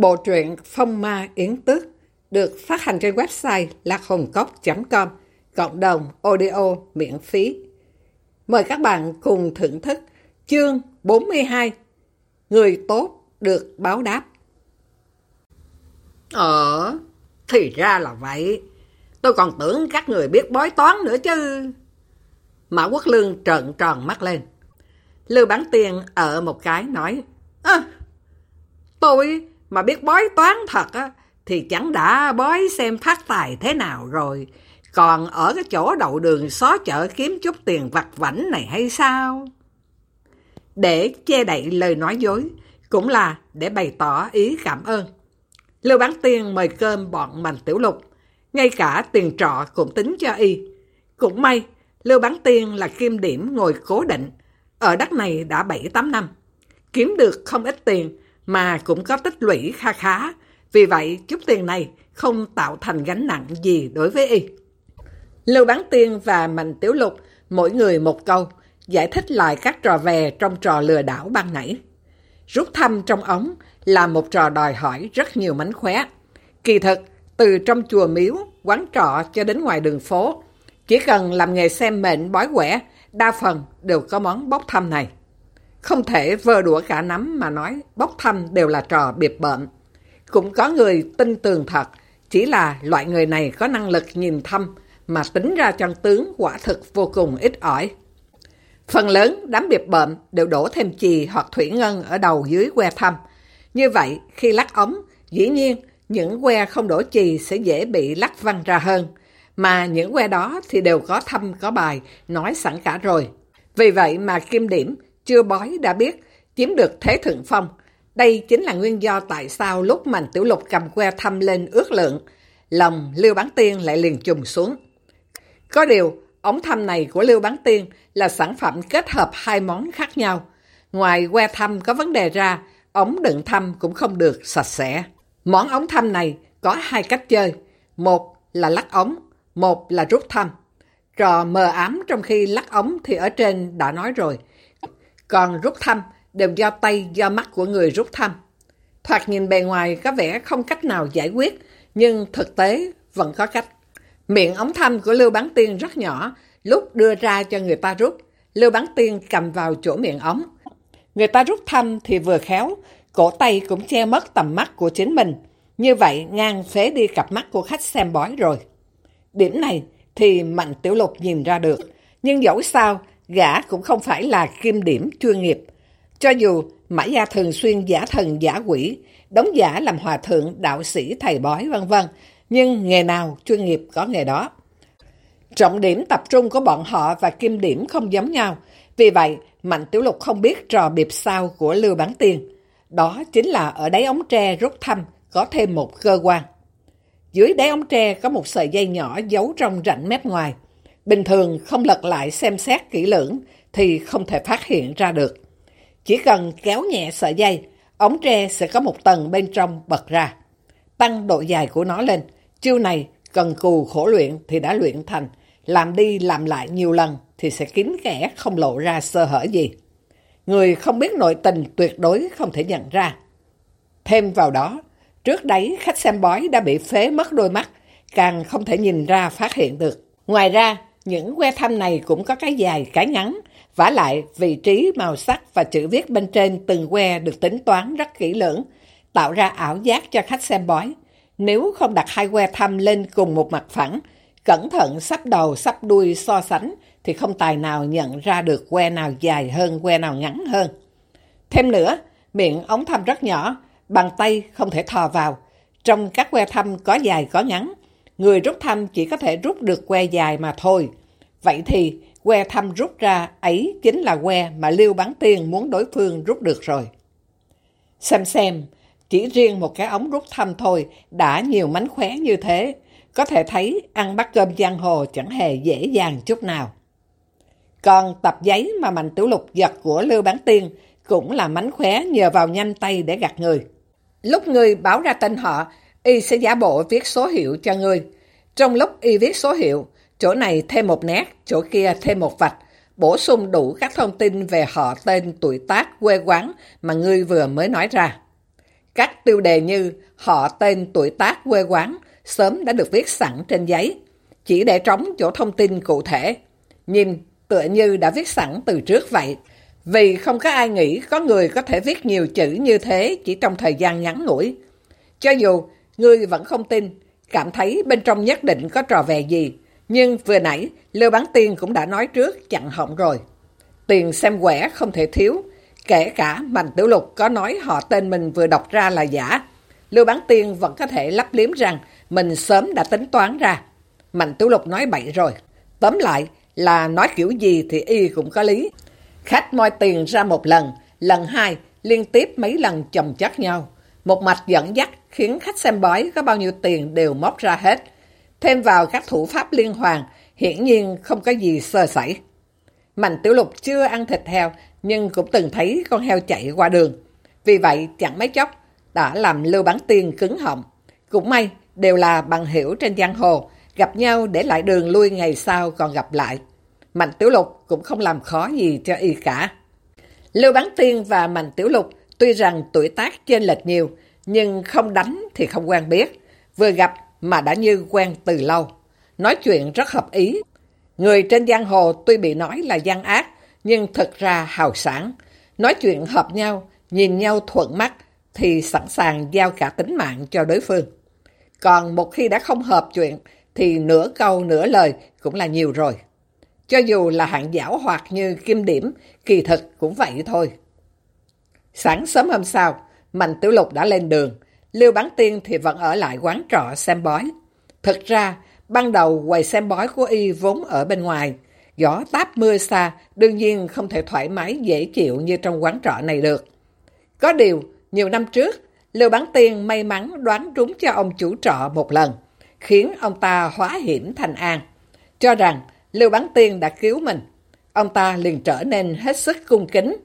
Bộ truyện Phong Ma Yến Tước được phát hành trên website lạchồngcốc.com cộng đồng audio miễn phí. Mời các bạn cùng thưởng thức chương 42 Người tốt được báo đáp. Ờ, thì ra là vậy. Tôi còn tưởng các người biết bói toán nữa chứ. Mã Quốc Lương trợn tròn mắt lên. Lưu Bán Tiền ở một cái nói, à, Tôi mà biết bói toán thật á, thì chẳng đã bói xem phát tài thế nào rồi. Còn ở cái chỗ đậu đường xó chợ kiếm chút tiền vặt vảnh này hay sao? Để che đậy lời nói dối, cũng là để bày tỏ ý cảm ơn. Lưu Bán Tiên mời cơm bọn Mạnh Tiểu Lục, ngay cả tiền trọ cũng tính cho y. Cũng may, Lưu Bán Tiên là kim điểm ngồi cố định, ở đất này đã 7-8 năm. Kiếm được không ít tiền, mà cũng có tích lũy kha khá. Vì vậy, chút tiền này không tạo thành gánh nặng gì đối với y. Lưu Bán Tiên và Mạnh Tiểu Lục, mỗi người một câu, giải thích lại các trò về trong trò lừa đảo ban nãy. Rút thăm trong ống là một trò đòi hỏi rất nhiều mánh khóe. Kỳ thực, từ trong chùa miếu, quán trọ cho đến ngoài đường phố, chỉ cần làm nghề xem mệnh bói quẻ, đa phần đều có món bốc thăm này. Không thể vơ đũa cả nắm mà nói bốc thăm đều là trò biệt bợm. Cũng có người tin tường thật, chỉ là loại người này có năng lực nhìn thăm mà tính ra chân tướng quả thực vô cùng ít ỏi. Phần lớn đám biệt bợm đều đổ thêm chì hoặc thủy ngân ở đầu dưới que thăm. Như vậy, khi lắc ống, dĩ nhiên những que không đổ chì sẽ dễ bị lắc văng ra hơn. Mà những que đó thì đều có thăm có bài, nói sẵn cả rồi. Vì vậy mà kim điểm chưa bói đã biết chiếm được thế thượng phong. Đây chính là nguyên do tại sao lúc Mạnh Tiểu Lục cầm que thăm lên ước lượng, lòng Lưu Bán Tiên lại liền trùng xuống. Có điều, ống thăm này của Lưu Bán Tiên là sản phẩm kết hợp hai món khác nhau. Ngoài que thăm có vấn đề ra, ống đựng thăm cũng không được sạch sẽ. Món ống thăm này có hai cách chơi. Một là lắc ống, một là rút thăm. Trò mờ ám trong khi lắc ống thì ở trên đã nói rồi. Còn rút thăm đều do tay, do mắt của người rút thăm. Thoạt nhìn bề ngoài có vẻ không cách nào giải quyết, nhưng thực tế vẫn có cách. Miệng ống thăm của Lưu Bán Tiên rất nhỏ, lúc đưa ra cho người ta rút, Lưu Bán Tiên cầm vào chỗ miệng ống. Người ta rút thăm thì vừa khéo, cổ tay cũng che mất tầm mắt của chính mình. Như vậy ngang phế đi cặp mắt của khách xem bói rồi. Điểm này thì Mạnh Tiểu Lục nhìn ra được, nhưng dẫu sao gã cũng không phải là kim điểm chuyên nghiệp. Cho dù Mã Gia thường xuyên giả thần giả quỷ, đóng giả làm hòa thượng, đạo sĩ, thầy bói vân vân, nhưng nghề nào chuyên nghiệp có nghề đó. Trọng điểm tập trung của bọn họ và kim điểm không giống nhau, vì vậy Mạnh Tiểu Lục không biết trò biệp sao của Lưu Bán Tiên. Đó chính là ở đáy ống tre rút thăm có thêm một cơ quan. Dưới đáy ống tre có một sợi dây nhỏ giấu trong rãnh mép ngoài. Bình thường không lật lại xem xét kỹ lưỡng thì không thể phát hiện ra được. Chỉ cần kéo nhẹ sợi dây, ống tre sẽ có một tầng bên trong bật ra. Tăng độ dài của nó lên, chiêu này cần cù khổ luyện thì đã luyện thành, làm đi làm lại nhiều lần thì sẽ kín kẽ không lộ ra sơ hở gì. Người không biết nội tình tuyệt đối không thể nhận ra. Thêm vào đó, trước đấy khách xem bói đã bị phế mất đôi mắt, càng không thể nhìn ra phát hiện được. Ngoài ra, những que thăm này cũng có cái dài, cái ngắn. vả lại, vị trí, màu sắc và chữ viết bên trên từng que được tính toán rất kỹ lưỡng, tạo ra ảo giác cho khách xem bói. Nếu không đặt hai que thăm lên cùng một mặt phẳng, cẩn thận sắp đầu sắp đuôi so sánh, thì không tài nào nhận ra được que nào dài hơn, que nào ngắn hơn. Thêm nữa, miệng ống thăm rất nhỏ, bằng tay không thể thò vào. Trong các que thăm có dài có ngắn, người rút thăm chỉ có thể rút được que dài mà thôi. Vậy thì que thăm rút ra ấy chính là que mà Liêu Bán Tiên muốn đối phương rút được rồi. Xem xem, chỉ riêng một cái ống rút thăm thôi đã nhiều mánh khóe như thế. Có thể thấy ăn bát cơm giang hồ chẳng hề dễ dàng chút nào. Còn tập giấy mà Mạnh Tiểu Lục giật của Lưu Bán Tiên cũng là mánh khóe nhờ vào nhanh tay để gạt người. Lúc người báo ra tên họ, y sẽ giả bộ viết số hiệu cho người. Trong lúc y viết số hiệu, chỗ này thêm một nét, chỗ kia thêm một vạch, bổ sung đủ các thông tin về họ tên, tuổi tác, quê quán mà ngươi vừa mới nói ra. Các tiêu đề như họ tên tuổi tác quê quán sớm đã được viết sẵn trên giấy, chỉ để trống chỗ thông tin cụ thể. Nhìn tựa như đã viết sẵn từ trước vậy. Vì không có ai nghĩ có người có thể viết nhiều chữ như thế chỉ trong thời gian ngắn ngủi. Cho dù ngươi vẫn không tin, cảm thấy bên trong nhất định có trò về gì, nhưng vừa nãy Lưu Bán Tiên cũng đã nói trước chặn họng rồi. Tiền xem quẻ không thể thiếu, kể cả Mạnh Tiểu Lục có nói họ tên mình vừa đọc ra là giả. Lưu Bán Tiên vẫn có thể lắp liếm rằng mình sớm đã tính toán ra. Mạnh Tiểu Lục nói bậy rồi. Tóm lại là nói kiểu gì thì y cũng có lý. Khách moi tiền ra một lần, lần hai liên tiếp mấy lần chồng chất nhau. Một mạch dẫn dắt khiến khách xem bói có bao nhiêu tiền đều móc ra hết. Thêm vào các thủ pháp liên hoàn, hiển nhiên không có gì sơ sẩy. Mạnh Tiểu Lục chưa ăn thịt heo, nhưng cũng từng thấy con heo chạy qua đường. Vì vậy, chẳng mấy chốc, đã làm Lưu Bán Tiên cứng họng. Cũng may, đều là bằng hiểu trên giang hồ, gặp nhau để lại đường lui ngày sau còn gặp lại. Mạnh Tiểu Lục cũng không làm khó gì cho y cả. Lưu Bán Tiên và Mạnh Tiểu Lục tuy rằng tuổi tác trên lệch nhiều, nhưng không đánh thì không quen biết. Vừa gặp mà đã như quen từ lâu. Nói chuyện rất hợp ý. Người trên giang hồ tuy bị nói là gian ác, nhưng thật ra hào sản. Nói chuyện hợp nhau, nhìn nhau thuận mắt, thì sẵn sàng giao cả tính mạng cho đối phương. Còn một khi đã không hợp chuyện, thì nửa câu nửa lời cũng là nhiều rồi. Cho dù là hạng giảo hoạt như kim điểm, kỳ thực cũng vậy thôi. Sáng sớm hôm sau, Mạnh Tiểu Lục đã lên đường. Liêu Bán Tiên thì vẫn ở lại quán trọ xem bói. Thực ra, ban đầu quầy xem bói của y vốn ở bên ngoài. Gió táp mưa xa, đương nhiên không thể thoải mái dễ chịu như trong quán trọ này được. Có điều, nhiều năm trước, Liêu Bán Tiên may mắn đoán trúng cho ông chủ trọ một lần, khiến ông ta hóa hiểm thành an. Cho rằng Lưu Bán Tiên đã cứu mình. Ông ta liền trở nên hết sức cung kính,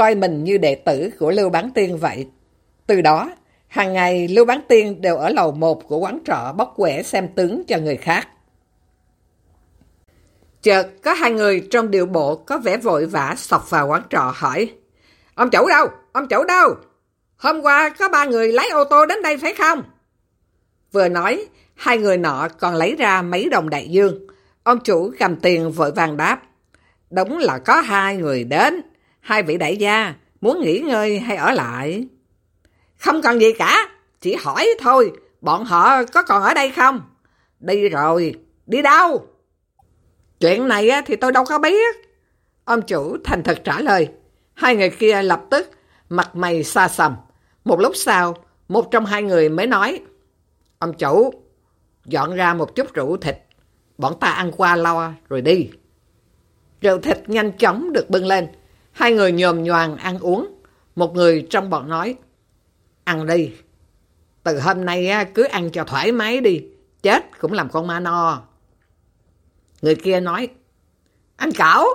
coi mình như đệ tử của Lưu Bán Tiên vậy. Từ đó, hàng ngày Lưu Bán Tiên đều ở lầu một của quán trọ bóc quẻ xem tướng cho người khác. Chợt có hai người trong điệu bộ có vẻ vội vã sọc vào quán trọ hỏi Ông chủ đâu? Ông chủ đâu? Hôm qua có ba người lái ô tô đến đây phải không? Vừa nói, hai người nọ còn lấy ra mấy đồng đại dương. Ông chủ cầm tiền vội vàng đáp. Đúng là có hai người đến. Hai vị đại gia, muốn nghỉ ngơi hay ở lại? Không cần gì cả, chỉ hỏi thôi, bọn họ có còn ở đây không? Đi rồi, đi đâu? Chuyện này thì tôi đâu có biết. Ông chủ thành thật trả lời. Hai người kia lập tức mặt mày xa sầm. Một lúc sau, một trong hai người mới nói Ông chủ, dọn ra một chút rượu thịt bọn ta ăn qua lo rồi đi. Rượu thịt nhanh chóng được bưng lên. Hai người nhòm nhoàng ăn uống. Một người trong bọn nói, ăn đi. Từ hôm nay cứ ăn cho thoải mái đi. Chết cũng làm con ma no. Người kia nói, anh Cảo,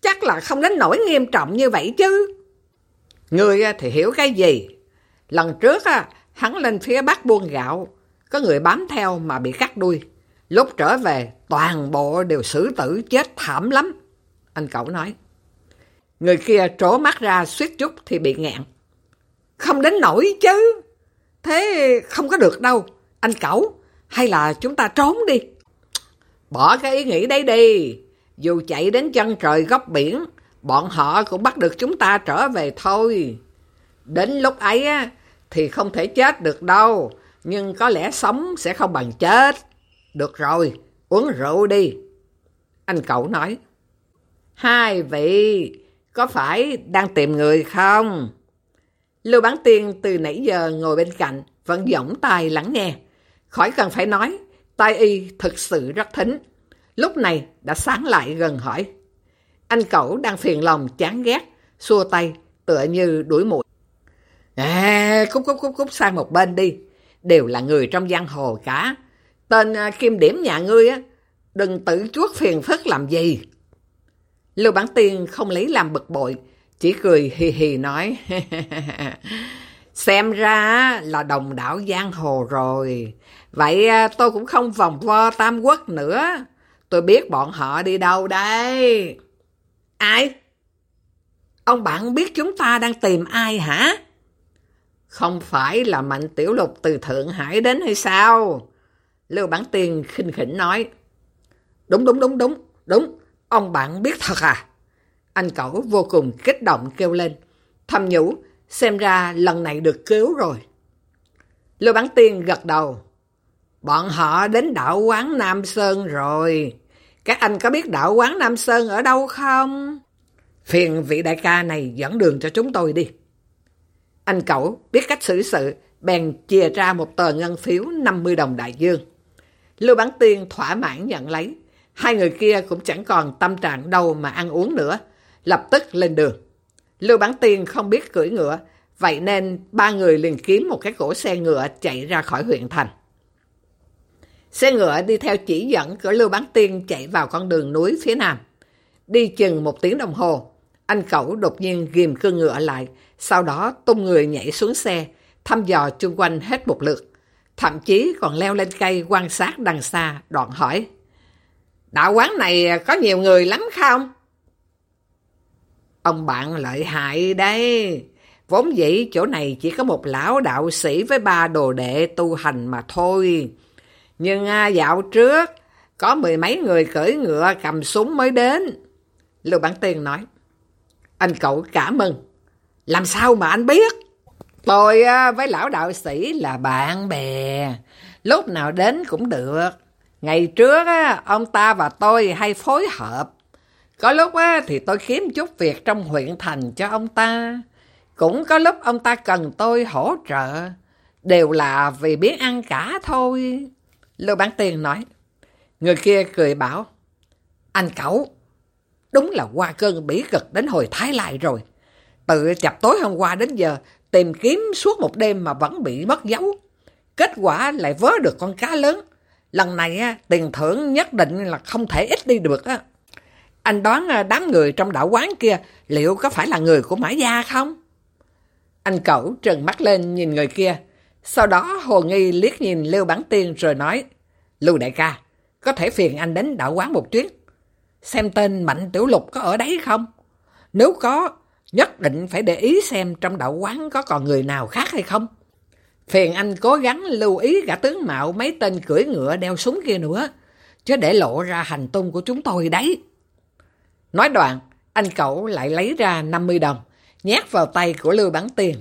chắc là không đến nỗi nghiêm trọng như vậy chứ. Người thì hiểu cái gì? Lần trước hắn lên phía bắc buôn gạo, có người bám theo mà bị cắt đuôi. Lúc trở về, toàn bộ đều xử tử chết thảm lắm. Anh cậu nói. Người kia trố mắt ra suýt chút thì bị ngạn, Không đến nổi chứ. Thế không có được đâu. Anh cậu, hay là chúng ta trốn đi? Bỏ cái ý nghĩ đấy đi. Dù chạy đến chân trời góc biển, bọn họ cũng bắt được chúng ta trở về thôi. Đến lúc ấy á, thì không thể chết được đâu, nhưng có lẽ sống sẽ không bằng chết. Được rồi, uống rượu đi. Anh cậu nói. Hai vị, có phải đang tìm người không? Lưu Bán Tiên từ nãy giờ ngồi bên cạnh, vẫn giỏng tai lắng nghe. Khỏi cần phải nói, tai y thực sự rất thính. Lúc này đã sáng lại gần hỏi. Anh cậu đang phiền lòng chán ghét, xua tay, tựa như đuổi mũi. À, cúp cúp cúp cút sang một bên đi. Đều là người trong giang hồ cả. Tên à, kim điểm nhà ngươi á, đừng tự chuốt phiền phức làm gì. Lưu Bản Tiên không lấy làm bực bội, chỉ cười hì hì nói. Xem ra là đồng đảo giang hồ rồi. Vậy à, tôi cũng không vòng vo tam quốc nữa. Tôi biết bọn họ đi đâu đây. Ai? Ông bạn biết chúng ta đang tìm ai hả? Không phải là Mạnh Tiểu Lục từ Thượng Hải đến hay sao? Lưu Bản Tiên khinh khỉnh nói. Đúng, đúng, đúng, đúng, đúng. Ông bạn biết thật à? Anh cẩu vô cùng kích động kêu lên. Thầm nhủ, xem ra lần này được cứu rồi. Lưu bán Tiên gật đầu. Bọn họ đến đạo quán Nam Sơn rồi. Các anh có biết đạo quán Nam Sơn ở đâu không? Phiền vị đại ca này dẫn đường cho chúng tôi đi. Anh cậu biết cách xử sự, bèn chia ra một tờ ngân phiếu 50 đồng đại dương. Lưu Bán Tiên thỏa mãn nhận lấy. Hai người kia cũng chẳng còn tâm trạng đâu mà ăn uống nữa. Lập tức lên đường. Lưu Bán Tiên không biết cưỡi ngựa, vậy nên ba người liền kiếm một cái cổ xe ngựa chạy ra khỏi huyện thành. Xe ngựa đi theo chỉ dẫn của Lưu Bán Tiên chạy vào con đường núi phía nam. Đi chừng một tiếng đồng hồ, anh cẩu đột nhiên ghim cương ngựa lại, sau đó tung người nhảy xuống xe, thăm dò chung quanh hết một lượt. Thậm chí còn leo lên cây quan sát đằng xa, đoạn hỏi. Đạo quán này có nhiều người lắm không? Ông bạn lợi hại đấy. Vốn dĩ chỗ này chỉ có một lão đạo sĩ với ba đồ đệ tu hành mà thôi. Nhưng à, dạo trước, có mười mấy người cưỡi ngựa cầm súng mới đến. Lưu Bản Tiên nói. Anh cậu cảm ơn. Làm sao mà anh biết? Tôi à, với lão đạo sĩ là bạn bè. Lúc nào đến cũng được. Ngày trước ông ta và tôi hay phối hợp. Có lúc thì tôi kiếm chút việc trong huyện thành cho ông ta. Cũng có lúc ông ta cần tôi hỗ trợ. Đều là vì biết ăn cả thôi. Lưu Bán Tiên nói. Người kia cười bảo. Anh cậu, đúng là qua cơn bỉ cực đến hồi Thái lại rồi. Từ chập tối hôm qua đến giờ, tìm kiếm suốt một đêm mà vẫn bị mất dấu. Kết quả lại vớ được con cá lớn. Lần này tiền thưởng nhất định là không thể ít đi được. á Anh đoán à, đám người trong đảo quán kia liệu có phải là người của Mã Gia không? Anh cẩu trừng mắt lên nhìn người kia. Sau đó Hồ Nghi liếc nhìn Lưu Bản Tiên rồi nói, Lưu đại ca, có thể phiền anh đến đạo quán một chuyến. Xem tên Mạnh Tiểu Lục có ở đấy không? Nếu có, nhất định phải để ý xem trong đạo quán có còn người nào khác hay không. Phiền anh cố gắng lưu ý cả tướng mạo mấy tên cưỡi ngựa đeo súng kia nữa, chứ để lộ ra hành tung của chúng tôi đấy. Nói đoạn, anh cậu lại lấy ra 50 đồng, nhét vào tay của Lưu Bản Tiền.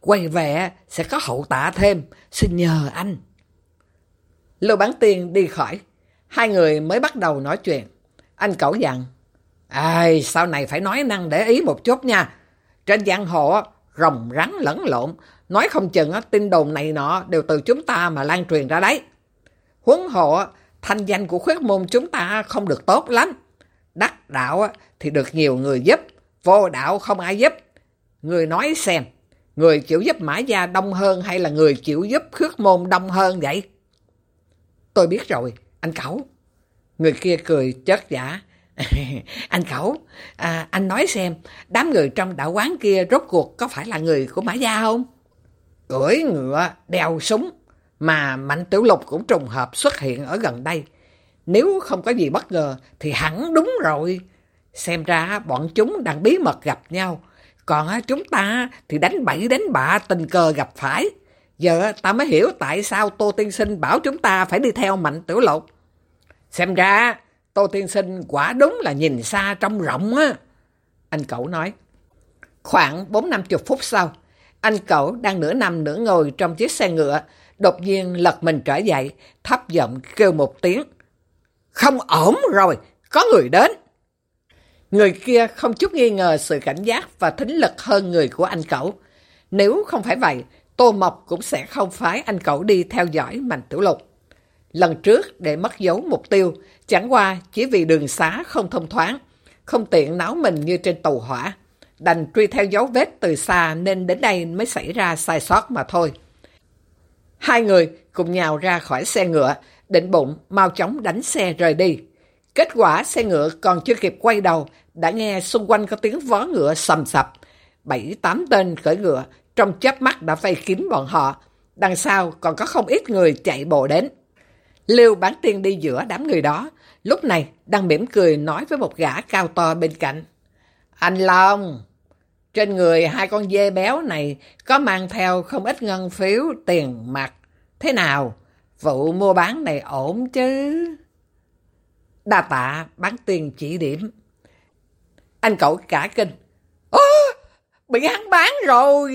Quay về sẽ có hậu tạ thêm, xin nhờ anh. Lưu Bán Tiên đi khỏi, hai người mới bắt đầu nói chuyện. Anh cẩu dặn, Ai, sau này phải nói năng để ý một chút nha. Trên giang hồ, rồng rắn lẫn lộn, nói không chừng tin đồn này nọ đều từ chúng ta mà lan truyền ra đấy. Huấn hộ, thanh danh của khuyết môn chúng ta không được tốt lắm. Đắc đạo thì được nhiều người giúp, vô đạo không ai giúp. Người nói xem, người chịu giúp Mã Gia đông hơn hay là người chịu giúp khuyết môn đông hơn vậy? Tôi biết rồi, anh Cẩu. Người kia cười chết giả. anh khẩu à, anh nói xem, đám người trong đạo quán kia rốt cuộc có phải là người của Mã Gia không? Cưỡi ngựa, đeo súng, mà Mạnh Tiểu Lục cũng trùng hợp xuất hiện ở gần đây. Nếu không có gì bất ngờ thì hẳn đúng rồi. Xem ra bọn chúng đang bí mật gặp nhau, còn chúng ta thì đánh bậy đánh bạ tình cờ gặp phải. Giờ ta mới hiểu tại sao Tô Tiên Sinh bảo chúng ta phải đi theo Mạnh Tiểu Lục. Xem ra, Tô Tiên Sinh quả đúng là nhìn xa trong rộng á. Anh cậu nói. Khoảng 4-50 phút sau, anh cậu đang nửa nằm nửa ngồi trong chiếc xe ngựa, đột nhiên lật mình trở dậy, thấp giọng kêu một tiếng. Không ổn rồi, có người đến. Người kia không chút nghi ngờ sự cảnh giác và thính lực hơn người của anh cậu. Nếu không phải vậy, Tô Mộc cũng sẽ không phái anh cậu đi theo dõi Mạnh Tiểu Lục. Lần trước để mất dấu mục tiêu, chẳng qua chỉ vì đường xá không thông thoáng, không tiện náo mình như trên tàu hỏa. Đành truy theo dấu vết từ xa nên đến đây mới xảy ra sai sót mà thôi. Hai người cùng nhào ra khỏi xe ngựa, định bụng mau chóng đánh xe rời đi. Kết quả xe ngựa còn chưa kịp quay đầu, đã nghe xung quanh có tiếng vó ngựa sầm sập. Bảy tám tên khởi ngựa, trong chớp mắt đã vây kín bọn họ. Đằng sau còn có không ít người chạy bộ đến liêu bán tiên đi giữa đám người đó, lúc này đang mỉm cười nói với một gã cao to bên cạnh. Anh Long, Trên người hai con dê béo này có mang theo không ít ngân phiếu tiền mặt. Thế nào? Vụ mua bán này ổn chứ? Đa tạ bán tiền chỉ điểm. Anh cậu cả kinh. Ơ, bị hắn bán rồi.